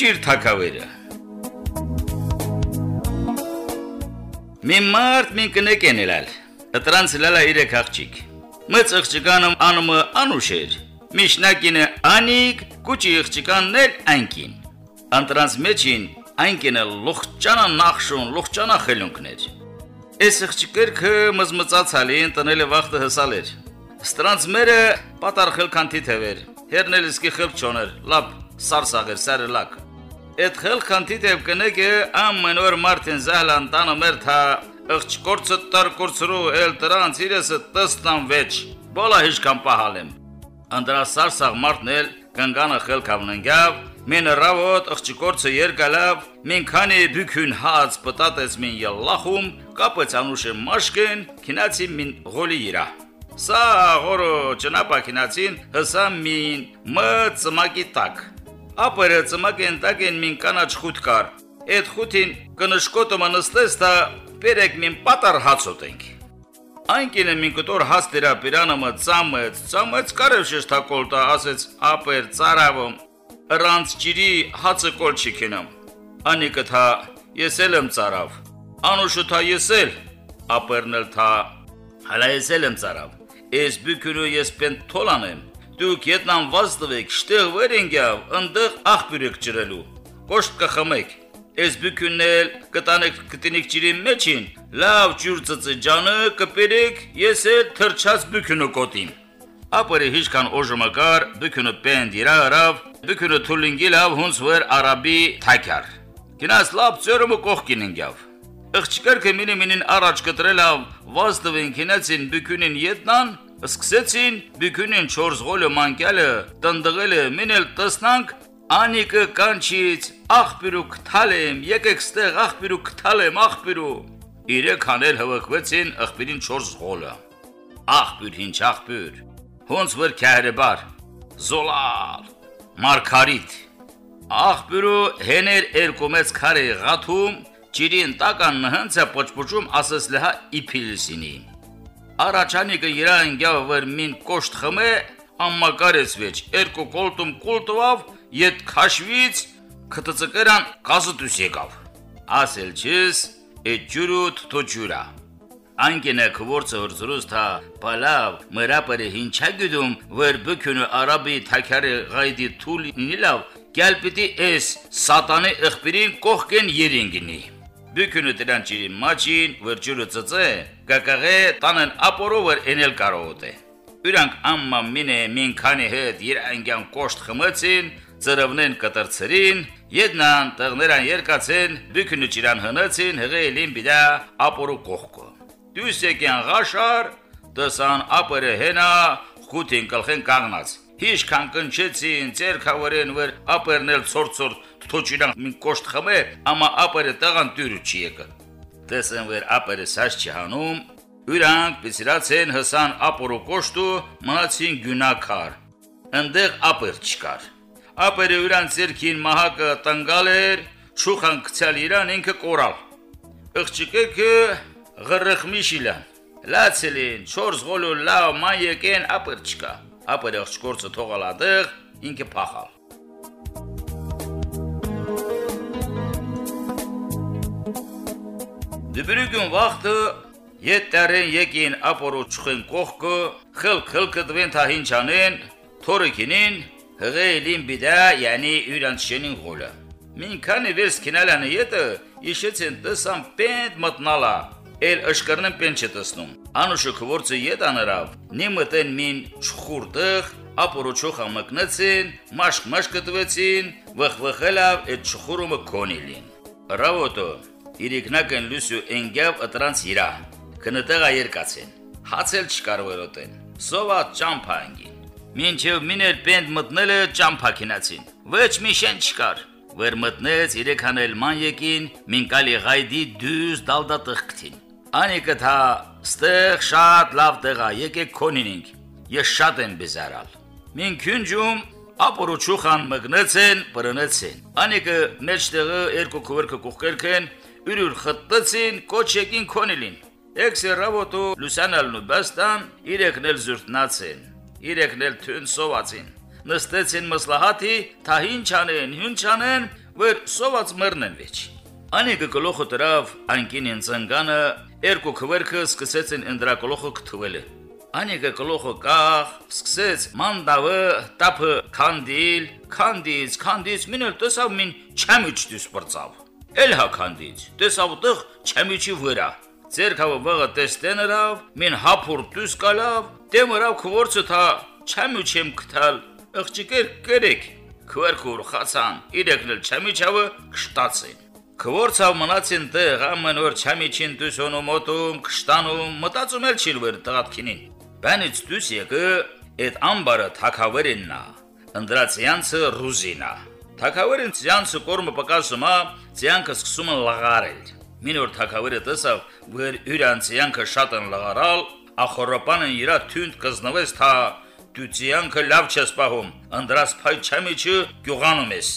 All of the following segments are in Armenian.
Կուճիր թակավերը։ Մի մարդ մին կնեք ենելալ։ Ըտրանց լալա իրեք աղջիկ։ Մծ աղջիկանը անումը անուշեր։ Միշնակինը անիկ, կուճի աղջիկանն էլ անքին։ Անտրանց մեջին այնքինը լուղճանա նախշուն, լուղճանա խելունքներ։ Այս աղջիկը մզմծացալին տնել է վախտը հսալեր։ Ստրանց մերը պատարխել կանթի թևեր։ Հերնել իսկի խփ չոներ, լապ սարսաղեր սարելակ։ Այդ խելքանտի դեպ կնեգը ամեն օր Մարտին Զահլան տանը մեր թա ըղճկորցը տարկորցրու էլ տրանց իրեսը տստան վեճ, բոլա հիշկան պահալեմ։ Անդրասարսաղ Մարտն էլ կնգանը խելքավննգավ, մին ռավոտ ըղճկորցը երկալավ, մին քանի բükün հաց պտատես մին յալլախում, կապեց անուշը մաշկեն, քինացի մին գոլի իրա։ Սա գորո ճնապակինացին հսա մին մը ծմակի տակ ապերը ծմակեն տակեն մին կանաչ խուտ կար։ Այդ խութին կնշկոտը մնստես դա բերեք մին պատար հացոտենք։ Այնքինը մին կտոր հաս դերա պիրանը մը ծամեց, ծամեց կարև շեշտակոլտա ասեց ապեր ծարավում։ Առանց ջիրի հացը կոլ չքենամ։ Անի կթա եսել եմ ծարավ։ Անուշը թա եսել, ապերն էլ թա հալա եսել եմ ծարավ։ Ես բükünü ես պեն թոլանեմ դուք ետնան վազդվեք, շտեղ վերենգյավ, ընդեղ աղբյուրեք ջրելու։ Կոշտ կխմեք։ Այս բükünնել կտանեք կտինիկ ջրի մեջին, լավ ջուր ծծջանը կպերեք, ես էլ թրջած բükünü կոտին։ Ապերը հիշքան օժմակար, բükünü պեն դիրարավ, բükünü թուլինգի լավ հունց վեր արաբի թակյար։ Գնաս լավ ծյորումը կողքիննգյավ։ Աղջիկը մինի մինին առաջ կտրելավ, վազդվին քինացին բükünին ետնան, Սկսեցին բիկունին 4 գոլը մանկյալը տնդղելը մինել տսնանք Անիկը կանչից աղբյուրու կթալեմ, եկեք ստեղ աղբյուրու կթալեմ, աղբյուրու։ Իրեք հանել հվկվեցին աղբյուրին 4 գոլը։ Աղբյուր ինչ աղբյուր։ Հոնց վր քահրեբար։ Զոլալ։ Մարկարիտ։ Աղբյուրու հեներ երկումեց քարե գաթում, ճիրին տական նհանցը պոչպոչում ասես լհա իփիլսինի առաջանիկը իրան գավր մին կոշտ խմե ամմակարեց վեճ երկու կոլտում կոլտվավ ետ քաշվից քտծկերան կազտուս եկավ ասել չես էդ ջուրուտ թոջուրա Անկենը քվորցը հրզրուս թա պալավ մրապերը հինչա գդում վեր բքյունը արաբի թակարը գայդի թուլ նիլավ գալպիտի էս սատանի ըխբիրին կողքեն երինգնի Բükünü դրանջի մաչին վրջուրը ծծե կակաղե տանեն ապորովր էնել կարողոտ է։ Ուրանք ամմա մինե մին քանի հետ երանգյան կոշտ խմեցին, ծրվնեն կտրցրին, եդնան տղներան երկացեն, բükünü ճիրան հնացին, հղեելին բիդա ապորու կողքո։ Դուսեկյան ղաշար, դսան ապերը հենա, խութին կլխեն կաղնած։ Հիշ կան կնչեցին, ցերքավերեն վեր ապերնել ծործոր թոչիրան մին կոշտ խմե, ամա ապերը տղան տյուրը չի եկը։ Տեսեն վեր ապերը սաշ չհանում, ուրանք պիսրացեն հսան ապորո կոշտու մնացին գյունակար։ Ընդեղ ապեր չկար։ Ապերը ուրան ցերքին մահակը տնգալ էր, շուխան գցալ իրան ինքը կորալ։ Աղջիկը ղրխմիշիլան։ Լացելին 4 գոլու լավ ման եկեն ապեր չկա ապա դեռ չկործը թողալ ադեղ ինքը փախալ։ Դիբրուգուն վախտը Եթերեն եկին ապորոչխեն կողքը, խել-խելքը դվեն թա հինչանեն, թորիկինին, հղելին բիդա, յանի յուրանչենին գոլը։ Մինքանի վերս կինալանը ետը, իշեցեն տսան պենդ մտնալա, էլ ըշկրնն պենչ է տսնում։ Անուշը քվորցը ետ անրավ, նիմըտեն մին չխուրտեղ, ապորոչոխը մկնեցին, մաշկ մաշկ կտվեցին, վխվխելավ այդ չխուրումը կոնիլին։ Ռավոտո, իրիկնակն լուսու ընգավ ըտրանց իրա։ Քնտեղա երկացեն։ Հացել չկար վերոտեն։ Սովա ճամփա անգին։ Մինչև միներ պենդ մտնելը ճամփա քինացին։ Ոչ մի շեն չկար։ Վեր մտնեց իրեքանել ման եկին, մինկալի գայդի դյուս դալդա տղկտին։ Անիկը թա ստեղ շատ լավ տեղա, եկեք քոնինինք։ Ես շատ եմ բեզարալ։ Մին քունջում ապորոչուխան մգնեցեն, բրնեցեն։ Անիկը մեջտեղը երկու քվերքը կողքերքեն, ուրուր խտտեցին, կոչ եկին քոնիլին։ Էքսի ռավոտու լուսանալն ու բաստան իրեքնել զուրտնացին, իրեքնել թուն սովածին։ նստեցին մսլահատի, թա ինչ անեն, ինչ անեն, որ սոված մեռնեն վեճ։ Անիկը գլոխը դրավ անկինին ծնգանը, երկու քվերքը սկսեցին ընդրակոլոխը կթվելը։ Անիկը գլոխը կախ, սկսեց մանդավը, տապը քանդիլ, քանդից, քանդից մինել տեսավ մին չամիչ դուս բրծավ։ Էլ հա քանդից, տեսավ տղ չամիչի վրա։ Ձերքավը վղը տեստենրավ, մին հապուր դուս կալավ, դեմրավ քորցը թա չամիչեմ կթալ, աղջիկեր կերեք, քվերքուր խացան, իրեկնել չամիչավը կշտացին։ Քորցավ մնացին տեղ ամեն օր չամիչին դուսոնու մոտում, կշտանում, մտածում էլ չիլ վեր տղատքինին։ Բանից դուս եկը այդ ամբարը թակավերիննա, ընդրացյանցը ռուզինա։ Թակավերին ցյանցը կորմը պակասումա, ցյանքը սկսում են լղարել։ Մինոր թակավերը տեսավ, որ յուրանցյանքը շատ են լղարալ, ախորոպանն իրա թունդ կզնվեց թա դու ցյանքը լավ չես պահում, անդրաս փայ չամիչը գյուղանում ես։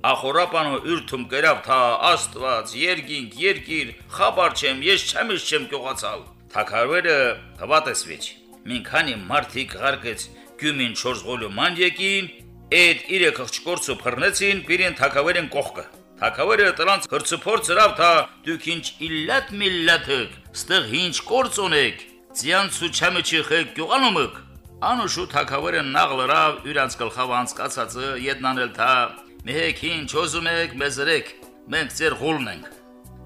Ախորոպանը ուրթում գրավ թա աստված, երգինք, երկիր, խաբար չեմ, ես չամիչ չեմ գյուղացալ։ Թակավերը հվատեսվիչ։ Մինքանի մարդիկ ղարկեց գյումին 4 գոլու ման եկին, այդ իրը խղճկորցը բռնեցին, բիրին թակավերին կողքը։ Թակավերը տրանց հրցփոր ծրավ թա դուք ինչ իլլատ միլլաթք, ստեղ ինչ կորց ունեք, ձյանց ու չամիչի խեք գյուղանումք։ Անուշու թակավերը նաղ լրավ իրանց գլխավ անցկացածը ետնանել թա մեհեք ինչ ոզում եք մեզրեք, մենք ձեր գոլն ենք։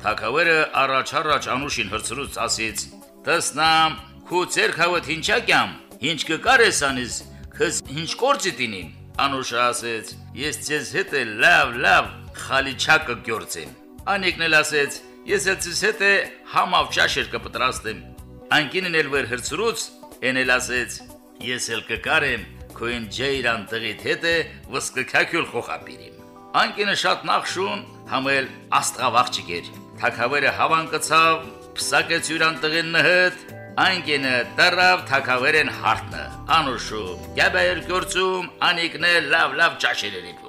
Թակավերը առաջ առաջ անուշին հրցրուց ասից. «Տեսնամ, քու ձեր խավդ ինչա կյամ, ինչ կկարես անից, քս ինչ կորցի տինին»։ Անուշը ասեց. «Ես ձեզ հետ է լավ, լավ խալիչակը գործեմ»։ Անիկն էլ ասեց. «Ես էլ ձեզ հետ է համավ ճաշեր կպտրաստեմ»։ Անկինն էլ վեր հրցրուց, են էլ ասեց. «Ես էլ կկարեմ քոին ջեյրան տղիդ հետ է վսկքակյուլ խոխապիրիմ»։ Անկինը շատ նախշուն համել աստղավաղ չգեր։ Թակավերը հավան կցավ, փսակեց յուրան տղին նհդ, Անկինը դարավ թակավերեն հարտնը, անուշու, գաբայր գործում, անիկն է լավ-լավ ճաշեր էր իպում։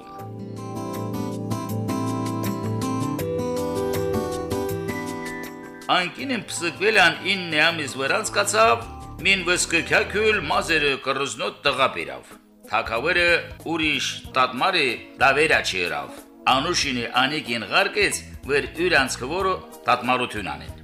Անկինին պսկվել ան ինն ամիս վրանց կացավ, մին վսկքյակյուլ մազերը կրզնոտ տղապիրավ։ Թակավերը ուրիշ տատմարի դավերա չերավ։ Անուշինի անիկին ղարկեց, որ յուրանց քվորը տատմարություն անեն։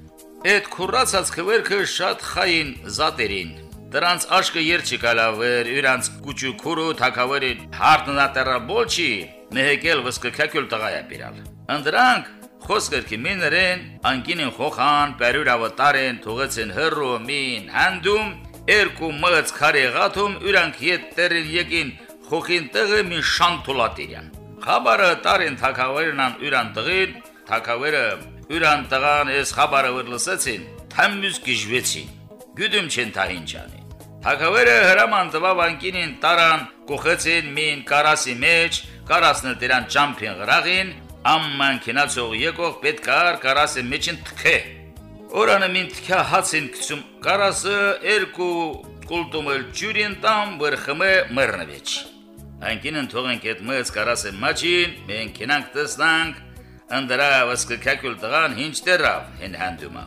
Այդ քուրացած քվերքը շատ խային զատերին։ Դրանց աշկը երջի կալավեր, իրանց կուճու քուրու թակավերին հարտնատերա բոլչի, մեհեկել վսկքակյուլ տղայա բիրալ։ Անդրանք խոսքերքի միներեն, անկինին խոխան, պերուր ավտարեն, թողեցին հրրու մին, հանդում, երկու մղծ քարի գաթում, իրանք ետ տերին եկին, խոխին տղը մին շանթուլատիրյան։ Խաբարը տարին թակավերն ան յուրան տղին, թակավերը յուրան տղան ես խաբարը որ լսեցին, թամյուս գժվեցին։ Գյուդում չեն թա ինչանի։ Թակավերը հրաման տվավ անկինին տարան, կողեցին մին կարասի մեջ, կարասն դրան ճամփին գրաղին, ամման քինացող եկող պետք է կարասի մեջին թքը։ Օրանը մին թքա հացին գցում կարասը երկու կուլտումել ջուրին տամ բրխմը մռնվիչ։ Անկինն թողենք այդ մեծ կարասը մաչին, մենք կինանք տեսնանք ընդրա վսկքակյուլ տղան ինչ դերավ հեն հանդումա։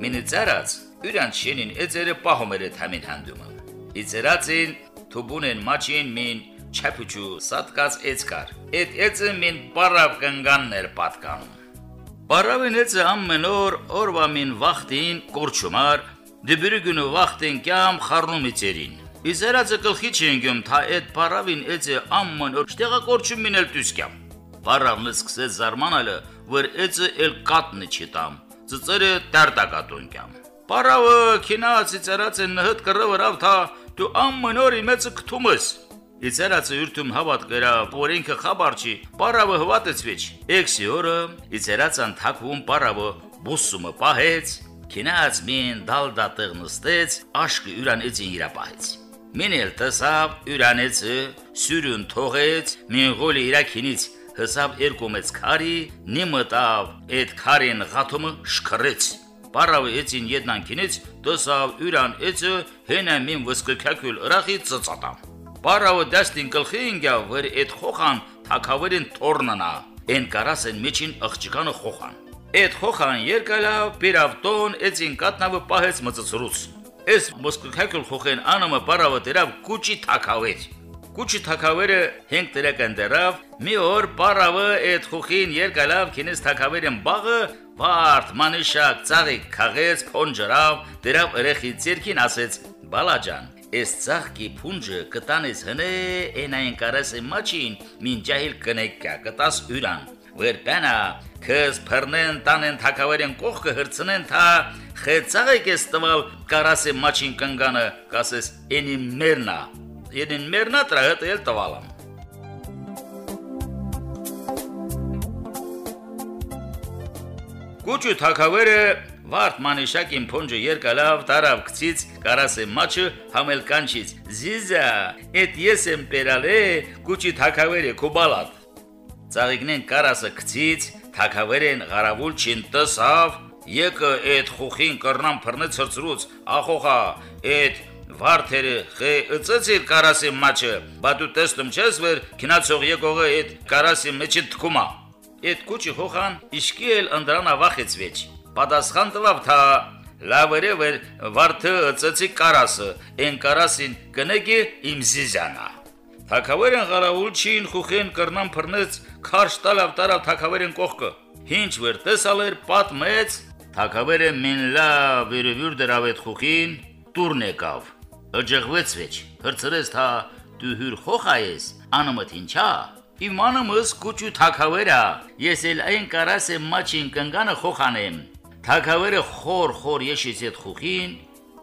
Մինիցարած յուրան շենին էծերը պահում էր համին հանդումը։ Իծերացին թուբունեն մաչին մին չափուչու սատկած էծկար։ Այդ էծը մին պարավ կնգաններ պատկանում։ Պարավին էծը ամեն օր օրվա մին վախտին կորչումար, դբրուգունը վախտին կյամ խառնում իծերին։ Իզերածը գլխի չի ընկյում, թա այդ պարավին էծե ամման օր շտեղակորչում մինել տուսկյամ։ Պարավն սկսեց զարմանալը, որ էծը էլ կատնը չիտամ, ծծերը տարտակատունկյամ։ Պարավը քինած իծերած են նհդ կռվրավ թա դու ամման օր իմեցը կթումս։ Իծերածը յուրտում հավատ գրա, որինքը խաբար չի, պարավը հվատեցվիչ։ Էքսի օրը իծերածան թակվում պարավը բուսումը պահեց, քինած մին դալդատեղ նստեց, աշկը յուրան էծին իրապահեց։ Մինել տեսավ յուրանեցը, սյուրուն թողեց, մինգոլի իրակինից հսավ երկու մեծ քարի, նիմտավ այդ քարին գաթումը շքրեց։ Պարավը էցին ետնանքինից տեսավ յուրան էցը հենա մին վսկքակյուլ ըրախի ծծատամ։ Պարավը դաստին գլխի ինգավ, որ այդ խոխան թակավերին թորնանա, են կարասեն մեջին աղջկանը խոխան։ Էդ խոխան երկալավ պիրավտոն էցին կատնավը պահեց մծծրուց։ Էս մոսկուքակլ խոխեն անամը պարավը դերավ կուճի թակավեր։ Կուճի թակավերը հենք դրական դերավ, մի օր պարավը էդ խոխին երկալավ քինես թակավերեն բաղը վարդ մանիշակ ծաղիկ քաղեց փոնջրավ դերավ երեխի ցերքին ասեց բալաջան Էս ցաղկի փունջը կտանես հնե այնային կարասը մաչին մին ջահիլ կնեկա կտաս յուրան վերբանա քս փռնեն տանեն թակավերեն կողքը հրցնեն թա խեցաղ եկես տվալ կարասը մաչին կնգանը կասես էնի մերնա Յենին մերնա տրահը էլ տվալամ։ Կուճու թակավերը վարդ մանիշակին փոնջը երկալավ տարավ գցից կարասե մաչը համել կանչից զիզա էդ ես եմ պերալե կուճի թակավերը կուբալատ ծաղիկնեն կարասը գցից թակավերեն ғարավուլ չին տսավ եկը էդ խուխին կռնամ փռնեց հրծրուց ախոխա էդ Վարդերը խե ыծծիր կարասի մաչը, բա դու տեսնում չես վեր քնացող եկողը այդ կարասի մեջի թքումա։ Այդ կուճի հոխան իշքի էլ անդրանա վախեցվեց։ Պատասխան տվավ թա լավերը վեր վարդը ыծծի կարասը, այն կարասին կնեգի իմ զիզանա։ Թակավերեն ғարավուլ չին խուխեն կրնամ փռնեց քարշ տալավ տարավ թակավերեն կողքը։ Ինչ վեր տեսալ էր պատմեց Թակավերը մին լավ վիրվյուր դրավ այդ խուխին տուրն եկավ Ջղվեց վեճ, հրցրեց թա դու հյուր խոխայես, անմտ ինչա։ Իմ անմս կուճու թակավերա, ես էլ այն կարաս եմ մաչին կնգանը խոխանեմ։ Թակավերը խոր խոր եշից այդ խուխին,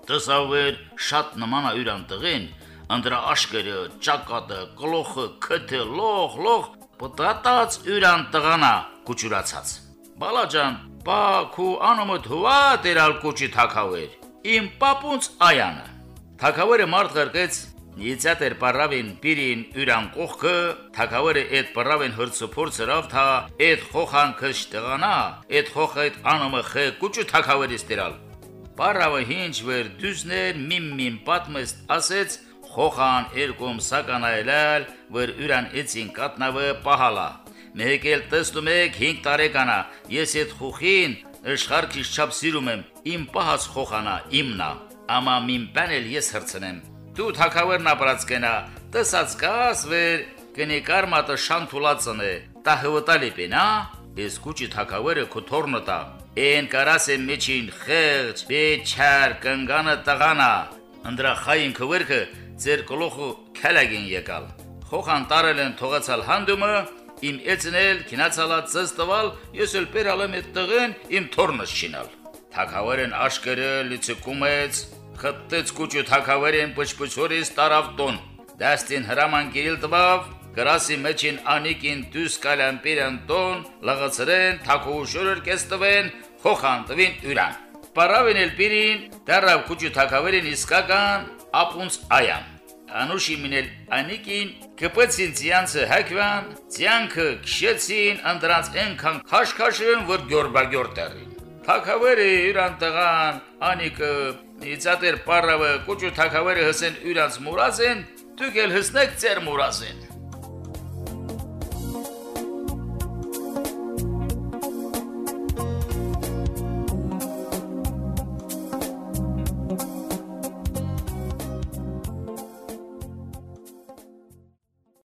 տսավեր շատ նմանա յուրան տղեն, անդրա աշկերը, ճակատը, կլոխը, քթը, լող, լող, պտատած յուրան տղանա կուճուրացած։ Բալաջան, բա քու անմտ հուա դերալ կուճի թակավեր։ Իմ պապունց այանը Թակավերը մարդ ղրկեց Իցատեր պարավին պիրին յուրան կողքը, թակավերը այդ պարավին հրցուփորձրավ թա այդ խոխան քշտղանա, այդ խոխը այդ անոմը խե կուճու թակավերից դրալ։ Պարավը հինչ վեր դուսներ միմ-միմ պատմես ասեց խոխան երկում սականայել, որ յուրան էցին կատնավը պահալա։ Մեկ էլ տեսնում եք 5 տարեկանա, ես այդ խոխին աշխարհքից չափ սիրում եմ, իմ պահած խոխանա, իմնա ամա մին բան էլ ես հրցնեմ։ Դու թակավերն ապրած կենա, տեսած կաս վեր կնիկար մատը շանթուլացն է, տա հվտալի պենա, ես կուճի թակավերը քթորնը տա։ Էն կարաս եմ մեջին խեղճ, բեչար, կնգանը տղանա, ընդրա խային քվերքը ձեր կլոխու քալագին եկալ։ Խոխան տարել են թողացալ հանդումը, իմ էցնել, քինացալա ծստվալ, ես էլ պերալ եմ այդ տղեն իմ թորնս չինալ։ Թակավերն աշկերը լիցկումեց, խտեց կուճու թակավերին պչպչորից տարավ տոն։ Դաստին հրաման գիրիլ տվավ, գրասի մեջին անիկին դուս կալամպիրան տոն, լղացրեն, թակուշորր կեստվեն, խոխան տվին ուրան։ Պարավին էլ պիրին, դարավ կուճու թակավերին իսկական ապունց այան։ Անուշի մինել անիկին կպեցին ցյանցը հակվան, ցյանքը քշեցին անդրանց ենքան քաշքաշեն որ գյորբագյոր տեղին։ Թակավերը իրան տղան, անիկը Իցատեր պարավը կոճու թակավերը հսեն իրանց մուրազեն, դուք էլ հսնեք ծեր մուրազեն։